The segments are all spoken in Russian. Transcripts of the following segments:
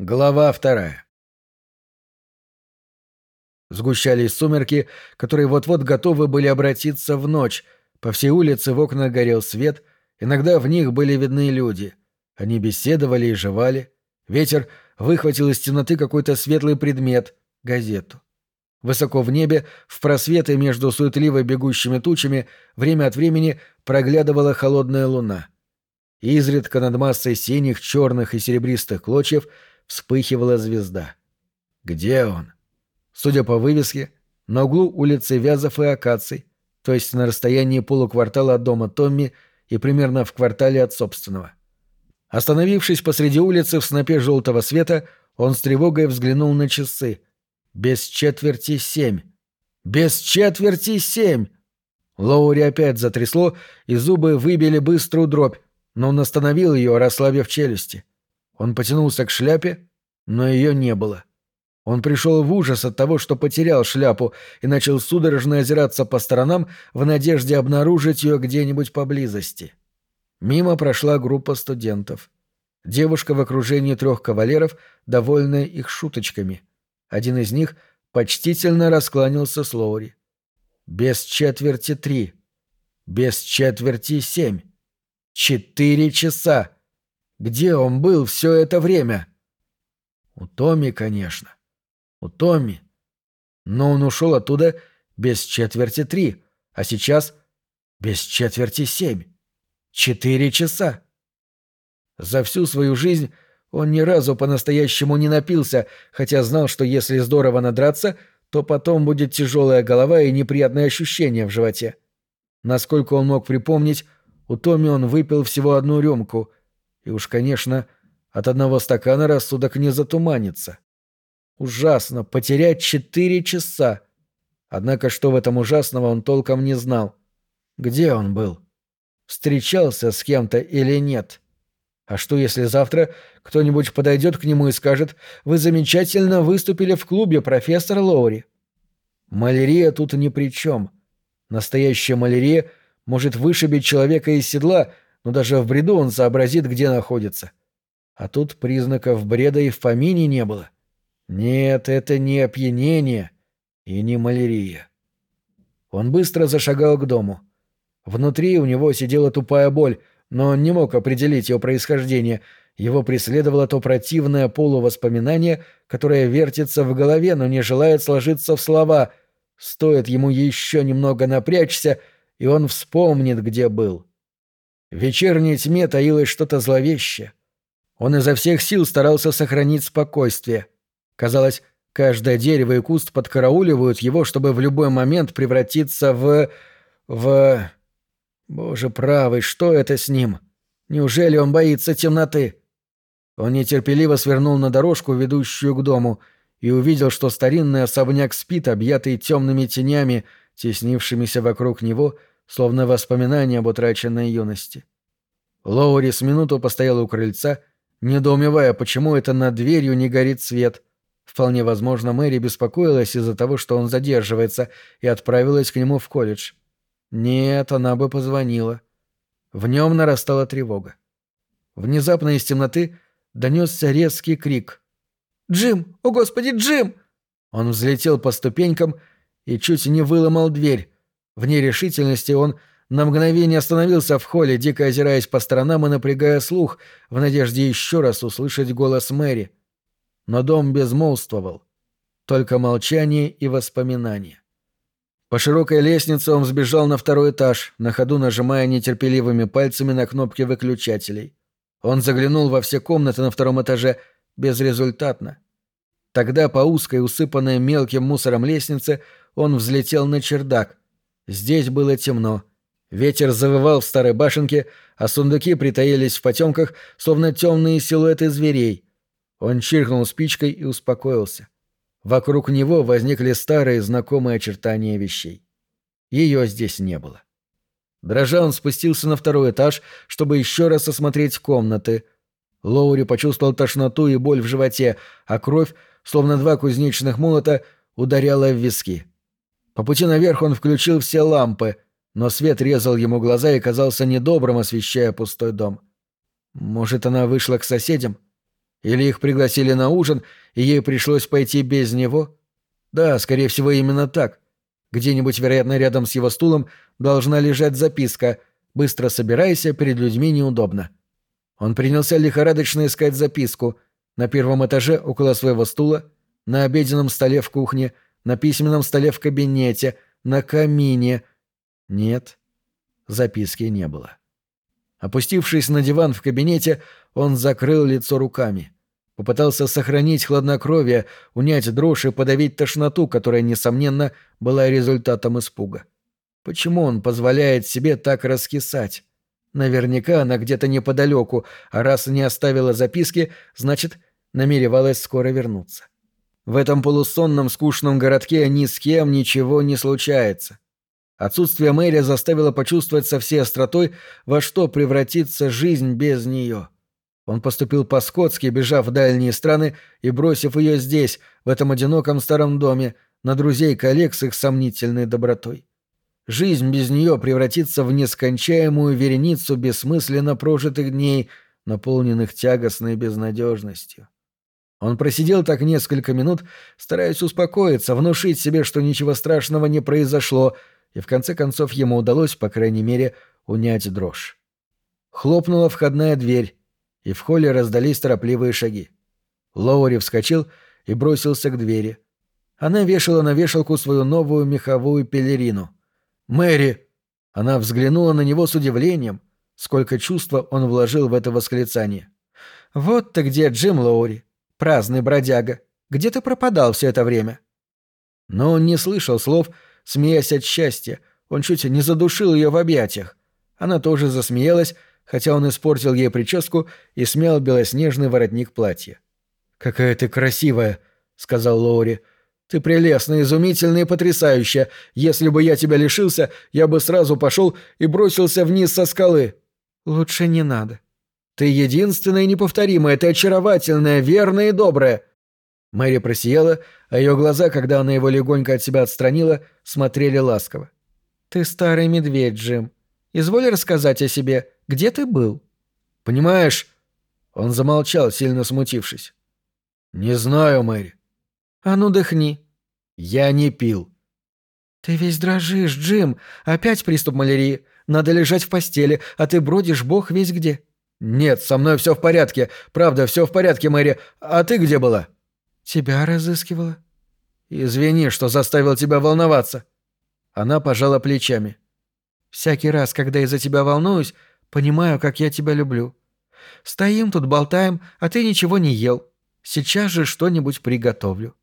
Глава вторая. Сгущались сумерки, которые вот-вот готовы были обратиться в ночь. По всей улице в окнах горел свет, иногда в них были видны люди. Они беседовали и жевали. Ветер выхватил из темноты какой-то светлый предмет — газету. Высоко в небе, в просветы между суетливо бегущими тучами, время от времени проглядывала холодная луна. Изредка над массой синих, черных и серебристых клочьев вспыхивала звезда. Где он? Судя по вывеске, на углу улицы Вязов и Акаций, то есть на расстоянии полуквартала от дома Томми и примерно в квартале от собственного. Остановившись посреди улицы в снопе желтого света, он с тревогой взглянул на часы — без четверти семь. Без четверти семь! Лоури опять затрясло, и зубы выбили быструю дробь, но он остановил ее, расслабив челюсти. Он потянулся к шляпе, но ее не было. Он пришел в ужас от того, что потерял шляпу, и начал судорожно озираться по сторонам в надежде обнаружить ее где-нибудь поблизости. Мимо прошла группа студентов. Девушка в окружении трех кавалеров, довольная их шуточками — один из них почтительно раскланялся с Лоури. «Без четверти три. Без четверти семь. Четыре часа. Где он был все это время?» «У Томми, конечно. У Томми. Но он ушел оттуда без четверти три, а сейчас без четверти семь. Четыре часа. За всю свою жизнь он ни разу по-настоящему не напился, хотя знал, что если здорово надраться, то потом будет тяжелая голова и неприятные ощущения в животе. Насколько он мог припомнить, у Томми он выпил всего одну рюмку. И уж, конечно, от одного стакана рассудок не затуманится. Ужасно потерять четыре часа. Однако что в этом ужасного он толком не знал. Где он был? Встречался с кем-то или нет? — а что, если завтра кто-нибудь подойдет к нему и скажет «Вы замечательно выступили в клубе, профессор Лоури»? Малярия тут ни при чем. Настоящая малярия может вышибить человека из седла, но даже в бреду он сообразит, где находится. А тут признаков бреда и в помине не было. Нет, это не опьянение и не малярия. Он быстро зашагал к дому. Внутри у него сидела тупая боль — но он не мог определить его происхождение. Его преследовало то противное полувоспоминание, которое вертится в голове, но не желает сложиться в слова. Стоит ему еще немного напрячься, и он вспомнит, где был. В вечерней тьме таилось что-то зловещее. Он изо всех сил старался сохранить спокойствие. Казалось, каждое дерево и куст подкарауливают его, чтобы в любой момент превратиться в... в... Боже правый, что это с ним? Неужели он боится темноты? Он нетерпеливо свернул на дорожку, ведущую к дому, и увидел, что старинный особняк спит, объятый темными тенями, теснившимися вокруг него, словно воспоминания об утраченной юности. Лоури с минуту постоял у крыльца, недоумевая, почему это над дверью не горит свет. Вполне возможно, Мэри беспокоилась из-за того, что он задерживается, и отправилась к нему в колледж. Нет, она бы позвонила. В нем нарастала тревога. Внезапно из темноты донесся резкий крик. «Джим! О, Господи, Джим!» Он взлетел по ступенькам и чуть не выломал дверь. В нерешительности он на мгновение остановился в холле, дико озираясь по сторонам и напрягая слух, в надежде еще раз услышать голос Мэри. Но дом безмолвствовал. Только молчание и воспоминания. По широкой лестнице он взбежал на второй этаж, на ходу нажимая нетерпеливыми пальцами на кнопки выключателей. Он заглянул во все комнаты на втором этаже безрезультатно. Тогда по узкой, усыпанной мелким мусором лестнице он взлетел на чердак. Здесь было темно. Ветер завывал в старой башенке, а сундуки притаились в потемках, словно темные силуэты зверей. Он чиркнул спичкой и успокоился. Вокруг него возникли старые знакомые очертания вещей. Ее здесь не было. Дрожа он спустился на второй этаж, чтобы еще раз осмотреть комнаты. Лоури почувствовал тошноту и боль в животе, а кровь, словно два кузнечных молота, ударяла в виски. По пути наверх он включил все лампы, но свет резал ему глаза и казался недобрым, освещая пустой дом. Может, она вышла к соседям? Или их пригласили на ужин, и ей пришлось пойти без него? Да, скорее всего, именно так. Где-нибудь, вероятно, рядом с его стулом должна лежать записка «Быстро собирайся, перед людьми неудобно». Он принялся лихорадочно искать записку на первом этаже около своего стула, на обеденном столе в кухне, на письменном столе в кабинете, на камине. Нет, записки не было. Опустившись на диван в кабинете, он закрыл лицо руками. Попытался сохранить хладнокровие, унять дрожь и подавить тошноту, которая, несомненно, была результатом испуга. Почему он позволяет себе так раскисать? Наверняка она где-то неподалеку, а раз не оставила записки, значит, намеревалась скоро вернуться. В этом полусонном скучном городке ни с кем ничего не случается. Отсутствие Мэри заставило почувствовать со всей остротой, во что превратится жизнь без нее. Он поступил по-скотски, бежав в дальние страны и бросив ее здесь, в этом одиноком старом доме, на друзей коллег с их сомнительной добротой. Жизнь без нее превратится в нескончаемую вереницу бессмысленно прожитых дней, наполненных тягостной безнадежностью. Он просидел так несколько минут, стараясь успокоиться, внушить себе, что ничего страшного не произошло, и в конце концов ему удалось, по крайней мере, унять дрожь. Хлопнула входная дверь, и в холле раздались торопливые шаги. Лоури вскочил и бросился к двери. Она вешала на вешалку свою новую меховую пелерину. «Мэри!» Она взглянула на него с удивлением, сколько чувства он вложил в это восклицание. «Вот ты где, Джим Лоури! Праздный бродяга! Где ты пропадал все это время?» Но он не слышал слов, смеясь от счастья. Он чуть не задушил ее в объятиях. Она тоже засмеялась, хотя он испортил ей прическу и смял белоснежный воротник платья. «Какая ты красивая!» — сказал Лоури. Ты прелестна, изумительна и потрясающая. Если бы я тебя лишился, я бы сразу пошел и бросился вниз со скалы. Лучше не надо. Ты единственная и неповторимая, ты очаровательная, верная и добрая. Мэри просияла, а ее глаза, когда она его легонько от себя отстранила, смотрели ласково. «Ты старый медведь, Джим. Изволь рассказать о себе. Где ты был?» «Понимаешь...» Он замолчал, сильно смутившись. «Не знаю, Мэри. «А ну, дыхни». «Я не пил». «Ты весь дрожишь, Джим. Опять приступ малярии. Надо лежать в постели, а ты бродишь бог весь где». «Нет, со мной все в порядке. Правда, все в порядке, Мэри. А ты где была?» «Тебя разыскивала». «Извини, что заставил тебя волноваться». Она пожала плечами. «Всякий раз, когда из-за тебя волнуюсь, понимаю, как я тебя люблю. Стоим тут, болтаем, а ты ничего не ел. Сейчас же что-нибудь приготовлю».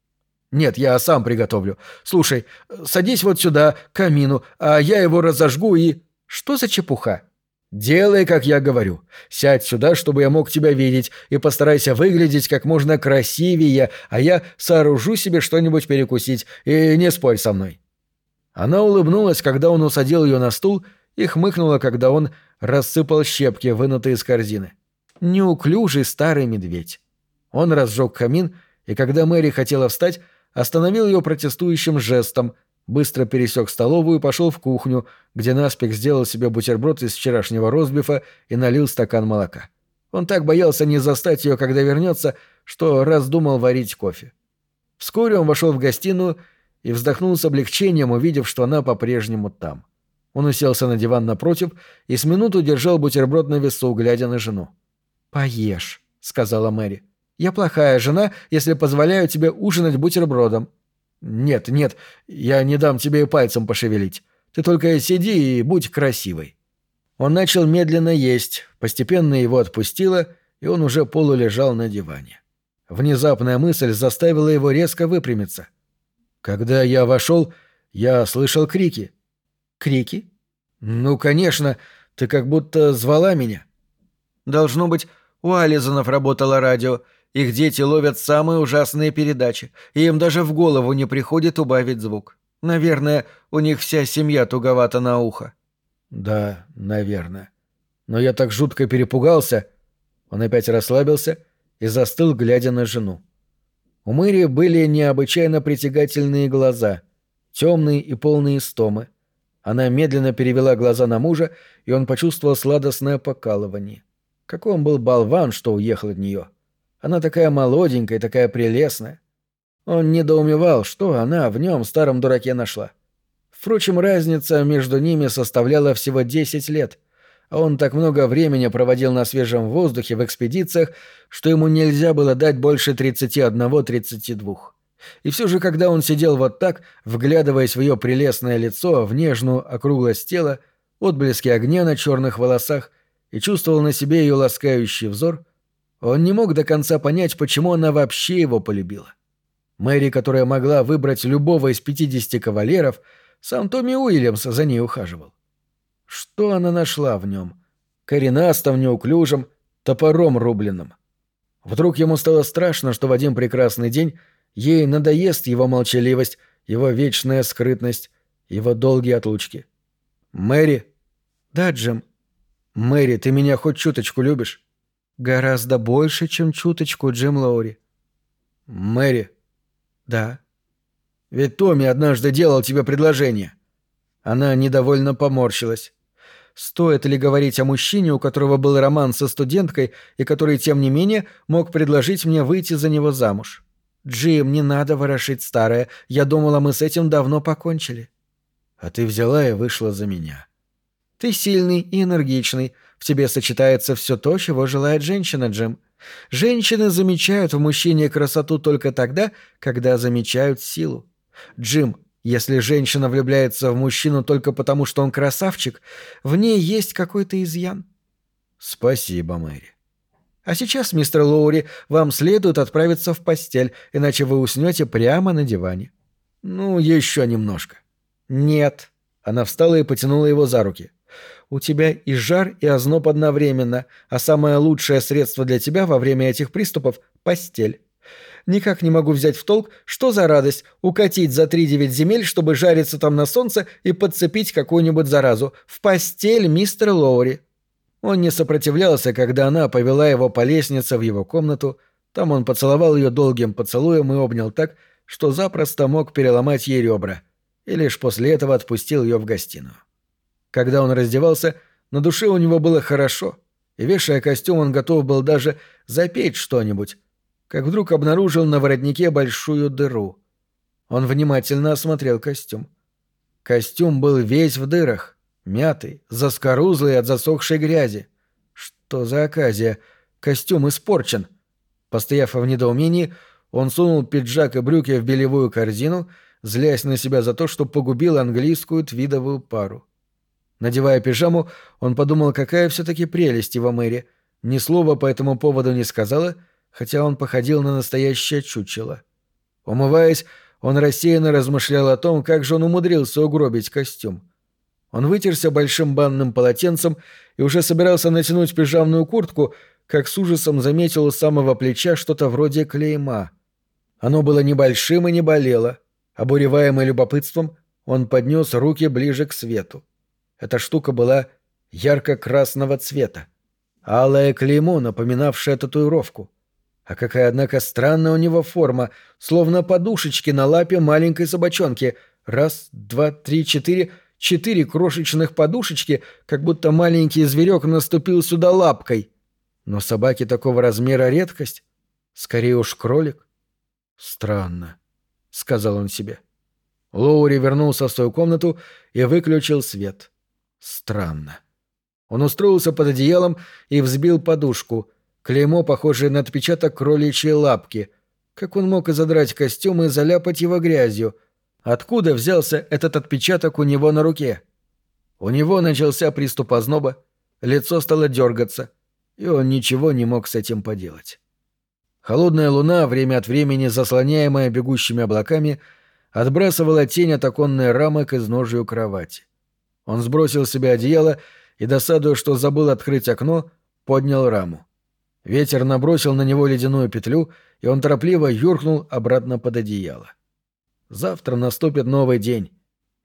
«Нет, я сам приготовлю. Слушай, садись вот сюда, к камину, а я его разожгу и...» «Что за чепуха?» «Делай, как я говорю. Сядь сюда, чтобы я мог тебя видеть, и постарайся выглядеть как можно красивее, а я сооружу себе что-нибудь перекусить, и не спорь со мной». Она улыбнулась, когда он усадил ее на стул, и хмыкнула, когда он рассыпал щепки, вынутые из корзины. Неуклюжий старый медведь. Он разжег камин, и когда Мэри хотела встать, остановил ее протестующим жестом, быстро пересек столовую и пошел в кухню, где наспех сделал себе бутерброд из вчерашнего розбифа и налил стакан молока. Он так боялся не застать ее, когда вернется, что раздумал варить кофе. Вскоре он вошел в гостиную и вздохнул с облегчением, увидев, что она по-прежнему там. Он уселся на диван напротив и с минуту держал бутерброд на весу, глядя на жену. «Поешь», — сказала Мэри. Я плохая жена, если позволяю тебе ужинать бутербродом». «Нет, нет, я не дам тебе и пальцем пошевелить. Ты только сиди и будь красивой». Он начал медленно есть, постепенно его отпустило, и он уже полулежал на диване. Внезапная мысль заставила его резко выпрямиться. Когда я вошел, я слышал крики. «Крики?» «Ну, конечно, ты как будто звала меня». «Должно быть, у Ализонов работало радио, их дети ловят самые ужасные передачи, и им даже в голову не приходит убавить звук. Наверное, у них вся семья туговата на ухо». «Да, наверное. Но я так жутко перепугался». Он опять расслабился и застыл, глядя на жену. У Мэри были необычайно притягательные глаза, темные и полные стомы. Она медленно перевела глаза на мужа, и он почувствовал сладостное покалывание. Какой он был болван, что уехал от нее. — Она такая молоденькая, такая прелестная. Он недоумевал, что она в нем старом дураке нашла. Впрочем, разница между ними составляла всего 10 лет, а он так много времени проводил на свежем воздухе в экспедициях, что ему нельзя было дать больше 31-32. И все же, когда он сидел вот так, вглядываясь в ее прелестное лицо, в нежную округлость тела, отблески огня на черных волосах и чувствовал на себе ее ласкающий взор, он не мог до конца понять, почему она вообще его полюбила. Мэри, которая могла выбрать любого из пятидесяти кавалеров, сам Томми Уильямс за ней ухаживал. Что она нашла в нем? Коренастом, неуклюжим, топором рубленным. Вдруг ему стало страшно, что в один прекрасный день ей надоест его молчаливость, его вечная скрытность, его долгие отлучки. «Мэри?» «Да, Джим». «Мэри, ты меня хоть чуточку любишь?» «Гораздо больше, чем чуточку, Джим Лоури». «Мэри?» «Да». «Ведь Томми однажды делал тебе предложение». Она недовольно поморщилась. Стоит ли говорить о мужчине, у которого был роман со студенткой и который, тем не менее, мог предложить мне выйти за него замуж? «Джим, не надо ворошить старое. Я думала, мы с этим давно покончили». «А ты взяла и вышла за меня». «Ты сильный и энергичный. В тебе сочетается все то, чего желает женщина, Джим. Женщины замечают в мужчине красоту только тогда, когда замечают силу. Джим, если женщина влюбляется в мужчину только потому, что он красавчик, в ней есть какой-то изъян. Спасибо, Мэри. А сейчас, мистер Лоури, вам следует отправиться в постель, иначе вы уснете прямо на диване. Ну, еще немножко. Нет. Она встала и потянула его за руки. У тебя и жар, и озноб одновременно, а самое лучшее средство для тебя во время этих приступов — постель. Никак не могу взять в толк, что за радость укатить за три девять земель, чтобы жариться там на солнце и подцепить какую-нибудь заразу. В постель, мистер Лоури. Он не сопротивлялся, когда она повела его по лестнице в его комнату. Там он поцеловал ее долгим поцелуем и обнял так, что запросто мог переломать ей ребра. И лишь после этого отпустил ее в гостиную. Когда он раздевался, на душе у него было хорошо, и, вешая костюм, он готов был даже запеть что-нибудь, как вдруг обнаружил на воротнике большую дыру. Он внимательно осмотрел костюм. Костюм был весь в дырах, мятый, заскорузлый от засохшей грязи. Что за оказия? Костюм испорчен. Постояв в недоумении, он сунул пиджак и брюки в белевую корзину, злясь на себя за то, что погубил английскую твидовую пару. Надевая пижаму, он подумал, какая все-таки прелесть его Мэри. Ни слова по этому поводу не сказала — хотя он походил на настоящее чучело. Умываясь, он рассеянно размышлял о том, как же он умудрился угробить костюм. Он вытерся большим банным полотенцем и уже собирался натянуть пижамную куртку, как с ужасом заметил у самого плеча что-то вроде клейма. Оно было небольшим и не болело. Обуреваемый любопытством, он поднес руки ближе к свету. Эта штука была ярко-красного цвета. Алое клеймо, напоминавшее татуировку. А какая, однако, странная у него форма, словно подушечки на лапе маленькой собачонки. Раз, два, три, четыре, четыре крошечных подушечки, как будто маленький зверек наступил сюда лапкой. Но собаки такого размера редкость. Скорее уж кролик. Странно, — сказал он себе. Лоури вернулся в свою комнату и выключил свет. Странно. Он устроился под одеялом и взбил подушку — Клеймо, похожее на отпечаток кроличьей лапки. Как он мог и задрать костюм и заляпать его грязью? Откуда взялся этот отпечаток у него на руке? У него начался приступ озноба, лицо стало дергаться, и он ничего не мог с этим поделать. Холодная луна, время от времени заслоняемая бегущими облаками, отбрасывала тень от оконной рамы к изножию кровати. Он сбросил себе одеяло и, досадуя, что забыл открыть окно, поднял раму. Ветер набросил на него ледяную петлю, и он торопливо юркнул обратно под одеяло. Завтра наступит новый день,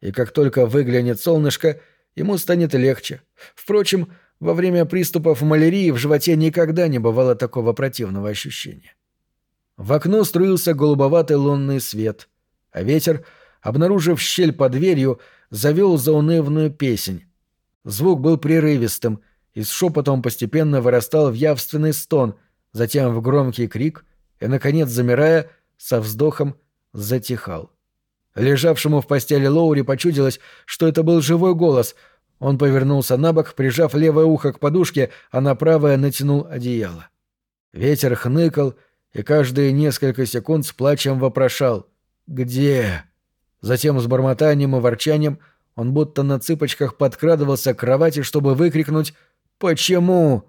и как только выглянет солнышко, ему станет легче. Впрочем, во время приступов малярии в животе никогда не бывало такого противного ощущения. В окно струился голубоватый лунный свет, а ветер, обнаружив щель под дверью, завел заунывную песнь. Звук был прерывистым — и с шепотом постепенно вырастал в явственный стон, затем в громкий крик и, наконец, замирая, со вздохом затихал. Лежавшему в постели Лоури почудилось, что это был живой голос. Он повернулся на бок, прижав левое ухо к подушке, а на правое натянул одеяло. Ветер хныкал, и каждые несколько секунд с плачем вопрошал «Где?». Затем с бормотанием и ворчанием он будто на цыпочках подкрадывался к кровати, чтобы выкрикнуть «Почему?».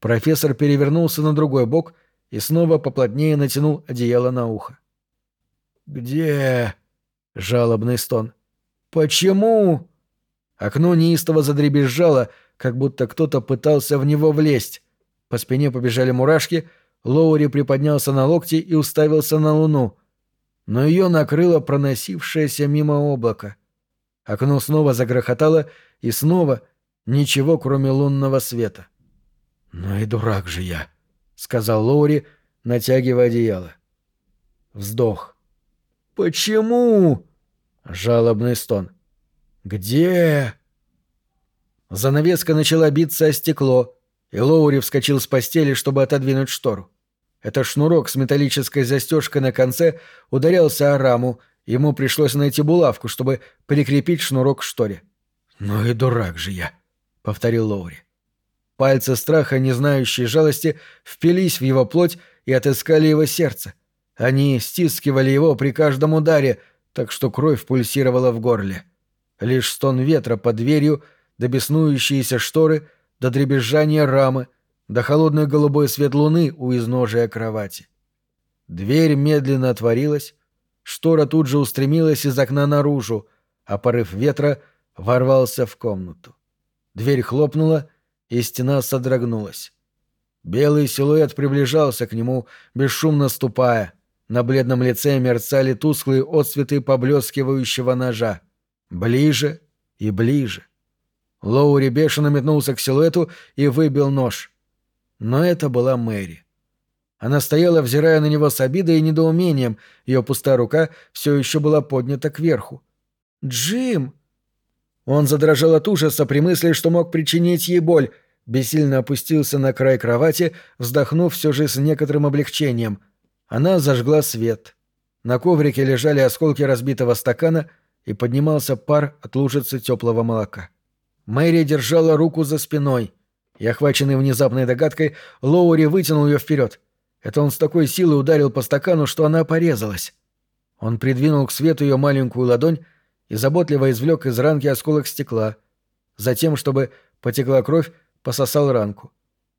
Профессор перевернулся на другой бок и снова поплотнее натянул одеяло на ухо. «Где?» — жалобный стон. «Почему?» Окно неистово задребезжало, как будто кто-то пытался в него влезть. По спине побежали мурашки, Лоури приподнялся на локти и уставился на луну. Но ее накрыло проносившееся мимо облако. Окно снова загрохотало, и снова ничего, кроме лунного света. «Ну и дурак же я», — сказал Лоури, натягивая одеяло. Вздох. «Почему?» — жалобный стон. «Где?» Занавеска начала биться о стекло, и Лоури вскочил с постели, чтобы отодвинуть штору. Этот шнурок с металлической застежкой на конце ударялся о раму, ему пришлось найти булавку, чтобы прикрепить шнурок к шторе. «Ну и дурак же я», — повторил Лоури. Пальцы страха, не знающие жалости, впились в его плоть и отыскали его сердце. Они стискивали его при каждом ударе, так что кровь пульсировала в горле. Лишь стон ветра под дверью, до беснующиеся шторы, до дребезжания рамы, до холодный голубой свет луны у изножия кровати. Дверь медленно отворилась, штора тут же устремилась из окна наружу, а порыв ветра ворвался в комнату. Дверь хлопнула, и стена содрогнулась. Белый силуэт приближался к нему, бесшумно ступая. На бледном лице мерцали тусклые отсветы поблескивающего ножа. Ближе и ближе. Лоури бешено метнулся к силуэту и выбил нож. Но это была Мэри. Она стояла, взирая на него с обидой и недоумением, ее пустая рука все еще была поднята кверху. «Джим!» Он задрожал от ужаса при мысли, что мог причинить ей боль, бессильно опустился на край кровати, вздохнув все же с некоторым облегчением. Она зажгла свет. На коврике лежали осколки разбитого стакана, и поднимался пар от лужицы теплого молока. Мэри держала руку за спиной, и, охваченный внезапной догадкой, Лоури вытянул ее вперед. Это он с такой силой ударил по стакану, что она порезалась. Он придвинул к свету ее маленькую ладонь и заботливо извлек из ранки осколок стекла. Затем, чтобы потекла кровь, пососал ранку.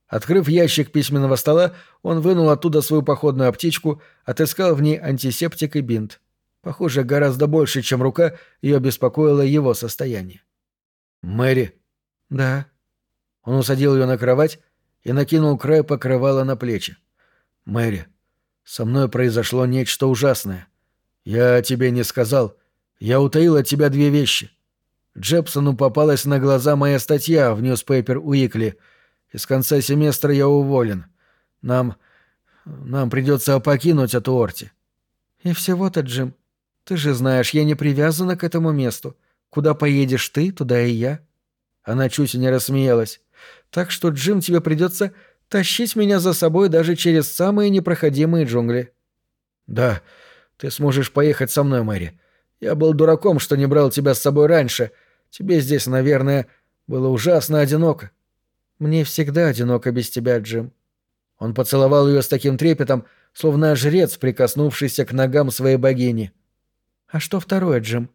Открыв ящик письменного стола, он вынул оттуда свою походную аптечку, отыскал в ней антисептик и бинт. Похоже, гораздо больше, чем рука, ее беспокоило его состояние. «Мэри?» «Да». Он усадил ее на кровать и накинул край покрывала на плечи. «Мэри, со мной произошло нечто ужасное. Я тебе не сказал. Я утаил от тебя две вещи. Джепсону попалась на глаза моя статья в Ньюспейпер Уикли. Из конца семестра я уволен. Нам... нам придется покинуть эту Орти». «И всего-то, Джим. Ты же знаешь, я не привязана к этому месту. Куда поедешь ты, туда и я». Она чуть не рассмеялась. «Так что, Джим, тебе придется тащить меня за собой даже через самые непроходимые джунгли». «Да, ты сможешь поехать со мной, Мэри. Я был дураком, что не брал тебя с собой раньше, Тебе здесь, наверное, было ужасно одиноко. Мне всегда одиноко без тебя, Джим. Он поцеловал ее с таким трепетом, словно жрец, прикоснувшийся к ногам своей богини. А что второе, Джим?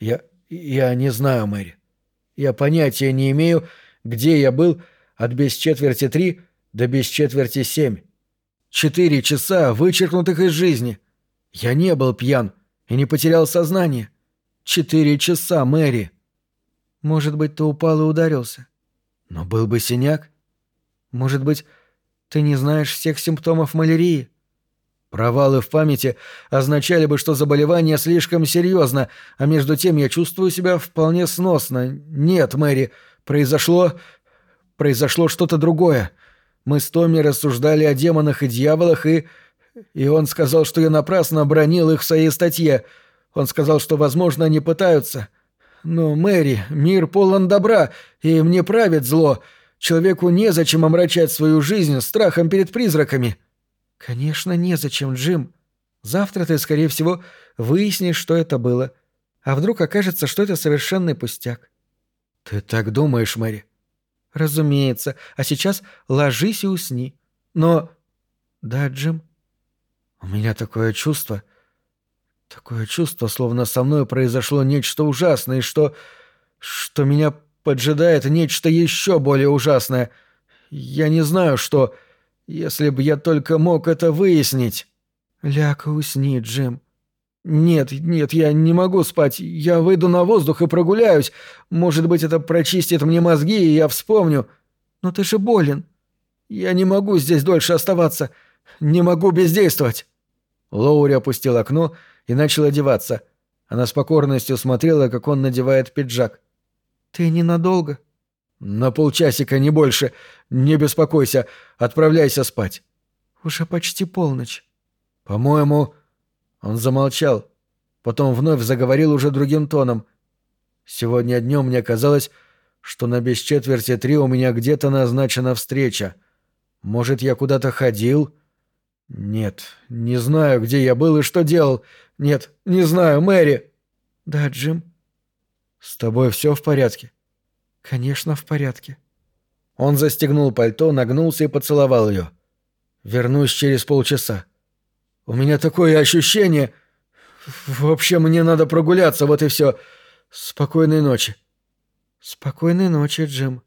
Я... я не знаю, Мэри. Я понятия не имею, где я был от без четверти три до без четверти семь. Четыре часа, вычеркнутых из жизни. Я не был пьян и не потерял сознание. Четыре часа, Мэри. Может быть, ты упал и ударился. Но был бы синяк. Может быть, ты не знаешь всех симптомов малярии. Провалы в памяти означали бы, что заболевание слишком серьезно, а между тем я чувствую себя вполне сносно. Нет, Мэри, произошло... произошло что-то другое. Мы с Томми рассуждали о демонах и дьяволах, и... И он сказал, что я напрасно бронил их в своей статье. Он сказал, что, возможно, они пытаются... Но, Мэри, мир полон добра, и мне правит зло. Человеку незачем омрачать свою жизнь страхом перед призраками». «Конечно, незачем, Джим. Завтра ты, скорее всего, выяснишь, что это было. А вдруг окажется, что это совершенный пустяк». «Ты так думаешь, Мэри?» «Разумеется. А сейчас ложись и усни. Но...» «Да, Джим?» «У меня такое чувство...» Такое чувство, словно со мной произошло нечто ужасное, и что... что меня поджидает нечто еще более ужасное. Я не знаю, что... Если бы я только мог это выяснить... Ляг усни, Джим. Нет, нет, я не могу спать. Я выйду на воздух и прогуляюсь. Может быть, это прочистит мне мозги, и я вспомню. Но ты же болен. Я не могу здесь дольше оставаться. Не могу бездействовать. Лоури опустил окно и начал одеваться. Она с покорностью смотрела, как он надевает пиджак. «Ты ненадолго?» «На полчасика, не больше. Не беспокойся. Отправляйся спать». «Уже почти полночь». «По-моему...» Он замолчал. Потом вновь заговорил уже другим тоном. «Сегодня днем мне казалось, что на без четверти три у меня где-то назначена встреча. Может, я куда-то ходил?» «Нет, не знаю, где я был и что делал. Нет, не знаю, Мэри!» «Да, Джим?» «С тобой все в порядке?» «Конечно, в порядке». Он застегнул пальто, нагнулся и поцеловал ее. «Вернусь через полчаса. У меня такое ощущение... Вообще, мне надо прогуляться, вот и все. Спокойной ночи». «Спокойной ночи, Джим».